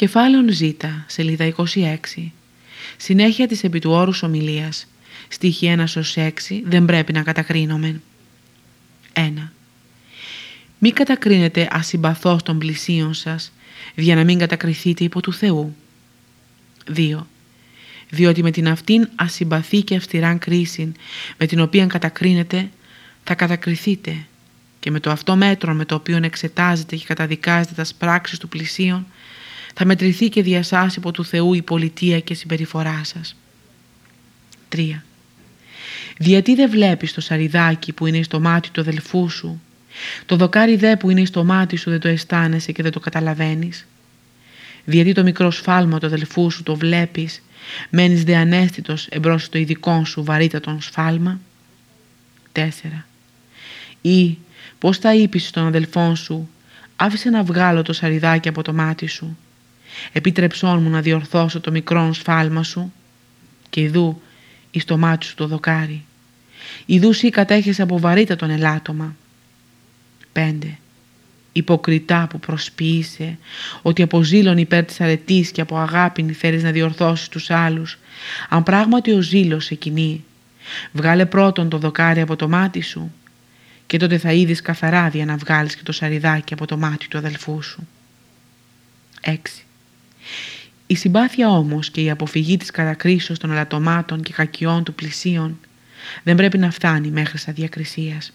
Κεφάλαιο Ζ, σελίδα 26. Συνέχεια της επί του όρους ομιλίας. Στίχη 1 6 δεν πρέπει να κατακρίνομαι. 1. Μη κατακρίνετε ασυμπαθώς των πλησίων σας, για να μην κατακριθείτε υπό του Θεού. 2. Διότι με την αυτήν ασυμπαθή και αυστηράν κρίση με την οποία κατακρίνετε, θα κατακριθείτε και με το αυτό μέτρο με το οποίο εξετάζετε και καταδικάζετε τας πράξεις του πλησίον, θα μετρηθεί και διασάσει υπό του Θεού η πολιτεία και συμπεριφορά σας. 3. Γιατί δεν βλέπεις το σαριδάκι που είναι στο μάτι του αδελφού σου, το δοκάρι δε που είναι στο μάτι σου δεν το αισθάνεσαι και δεν το καταλαβαίνεις; Γιατί το μικρό σφάλμα του αδελφού σου το βλέπεις, μένεις δε ανέστητος εμπρός στο ειδικό σου βαρύτατον σφάλμα; 4. Ή πώς θα είπεις στον αδελφό σου, άφησε να βγάλω το σαριδάκι από το μάτι σου Επίτρεψόν μου να διορθώσω το μικρό σφάλμα σου και ειδού εις το μάτι σου το δοκάρι. Ιδού σύ κατέχεσαι από βαρύτατον ελάττωμα. 5. Υποκριτά που προσποιείσαι ότι από ζήλων υπέρ της αρετής και από αγάπη θέλεις να διορθώσεις τους άλλους, αν πράγματι ο ζήλος σε κινεί, βγάλε πρώτον το δοκάρι από το μάτι σου και τότε θα είδεις καθαρά δια να βγάλεις και το σαριδάκι από το μάτι του αδελφού σου. 6. Η συμπάθεια όμως και η αποφυγή της κατακρίσεως των ελαττωμάτων και κακιών του πλησίων δεν πρέπει να φτάνει μέχρι στα διακρισίας.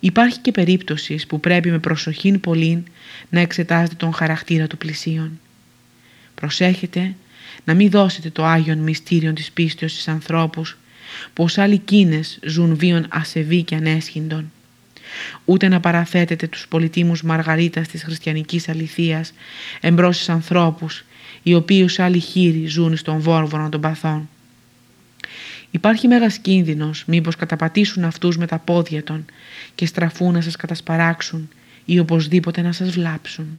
Υπάρχει και περίπτωσης που πρέπει με προσοχήν πολλήν να εξετάζετε τον χαρακτήρα του πλησίων. Προσέχετε να μην δώσετε το Άγιον μυστήριον της πίστεως στις ανθρώπους που ως άλλοι κίνες ζουν βίων ασεβή και ανέσχυντον ούτε να παραθέτετε τους πολιτήμους Μαργαρίτας της χριστιανικής αληθείας εμπρός στους ανθρώπους, οι οποίοι ως άλλοι χείροι ζουν στον βόρβορο των παθών. Υπάρχει μέγας κίνδυνος μήπως καταπατήσουν αυτούς με τα πόδια των και στραφούν να σας κατασπαράξουν ή οπωσδήποτε να σας βλάψουν.